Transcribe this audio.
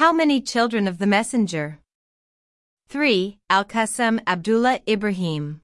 How many children of the messenger? 3. Al-Qasim Abdullah Ibrahim.